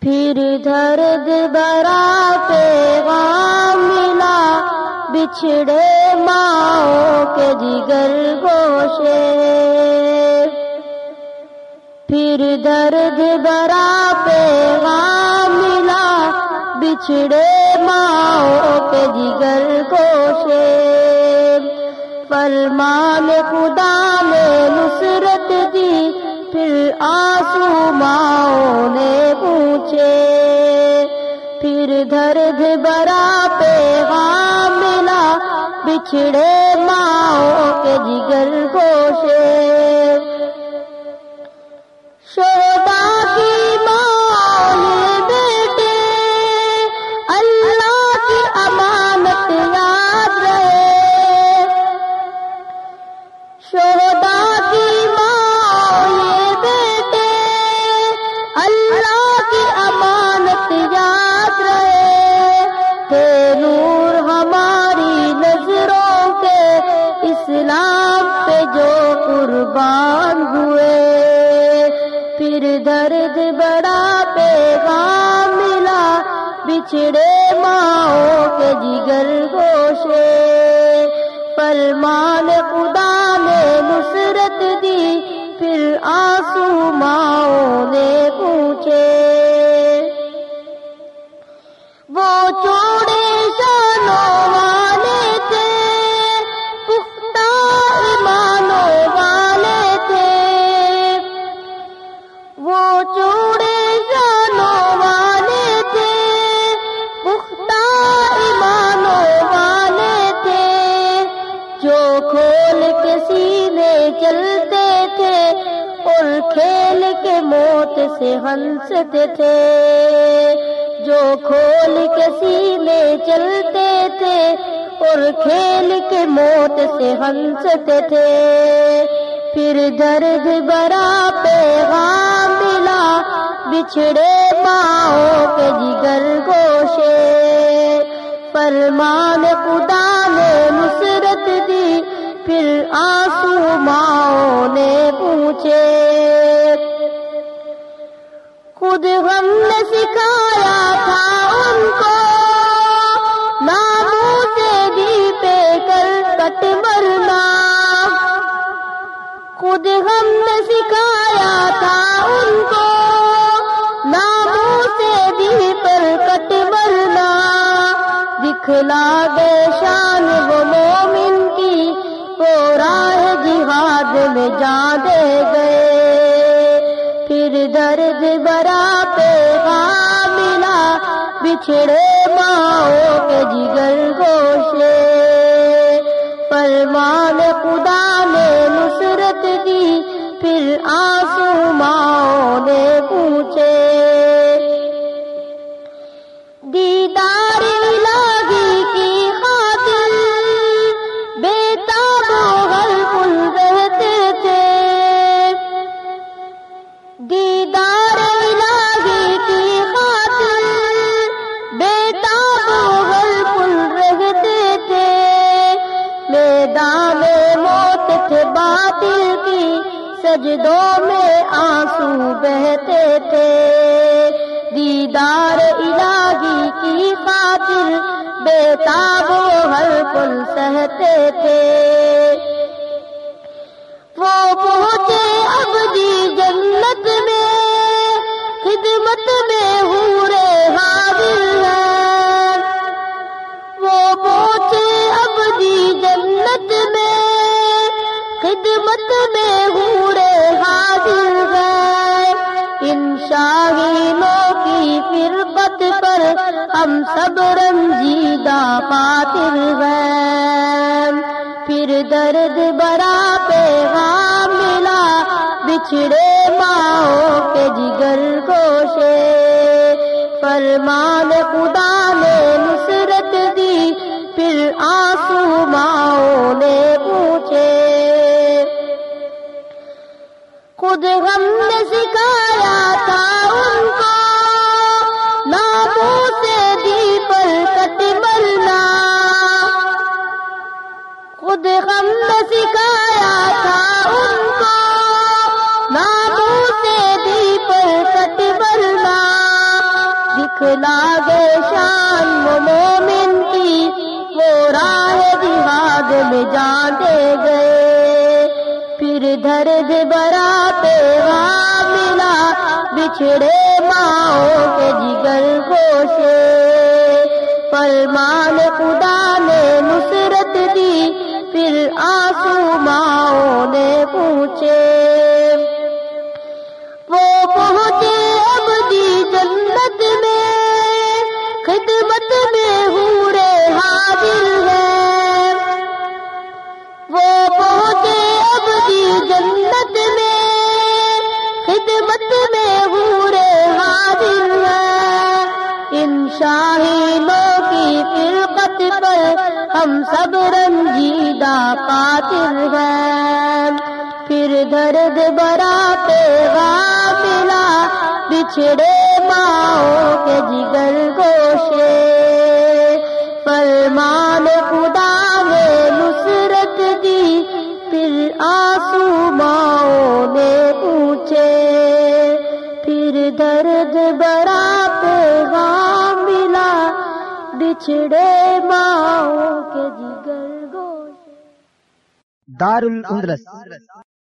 پھر درد برا پیغام ملا، بچھڑے ماں کے جگر گوشے۔ پھر درد برا پیغام ملا، بچھڑے ماں کے جگر گوشے۔ فرمان خدا نے نصرت دی پھر آسو ماؤں نے پوچھے، پھر درد برا پیغام ملا، بچھڑے ماؤں کے جگر گوشے۔ یاد رہے تھے نور ہماری نظروں کے اسلام پہ جو قربان ہوئے۔ پھر درد بڑا پیغام ملا، بچھڑے ماؤں کے جگر گوشے فرمان خدا موت سے ہنستے تھے۔ جو کھول کے سینے چلتے تھے اور کھیل کے موت سے ہنستے تھے۔ پھر درد برا پیغام ملا، بچھڑے ماؤں کے جگر گوشے۔ فرمان خدا نے نصرت دی، پھر آنسو خود ہم نے سکھایا تھا ان کو۔ ناموں سے دی پر کٹ مرنا دکھلا دے شان وہ مومن کی۔ وہ راہ جہاد میں جان دے گئے۔ پھر درد برا ملا۔ بچھڑے ماؤں کے جگر گوشے۔ فرمان خدا دی۔ باطل کی سجدوں میں آنسو بہتے تھے۔ دیدار الہی کی خاطر بیتاب ہر پل سہتے تھے۔ خدمت میں ہورے حاضر ہیں ان شاہینوں کی فرقت پر ہم سب رنجیدہ خاطر ہیں پھر درد برا پیغام ملا، بچھڑے ماؤں کے جگر گوشے۔ فرمان خدا ہم نے سکھایا تھا ان کو۔ ناموں سے دی پر کٹ مرنا خود ہم نے سکھایا تھا ان کو۔ ناموں سے دی پر کٹ مرنا دکھلا گے شان وہ مومن کی۔ وہ راہ جہاد میں جان دے گئے۔ پھر درد برا پیغام ملا بچھڑے ماؤں کے جگر گوشے فرمان خدا نے نصرت دی پھر آنسو ماؤں نے پوچھے وہ پہنچے ابدی جنت میں خدمت میں ہورے حاضر میں حاضر ہے۔ ان شاہینوں کی فرقت پر ہم سب رنجیدہ قاتل ہیں۔ پھر درد برا پہ غافلہ بچھڑے ماؤں کے جی درد برا پیغام ملا بچھڑے ماؤں کے جگر گوش دار الاندلس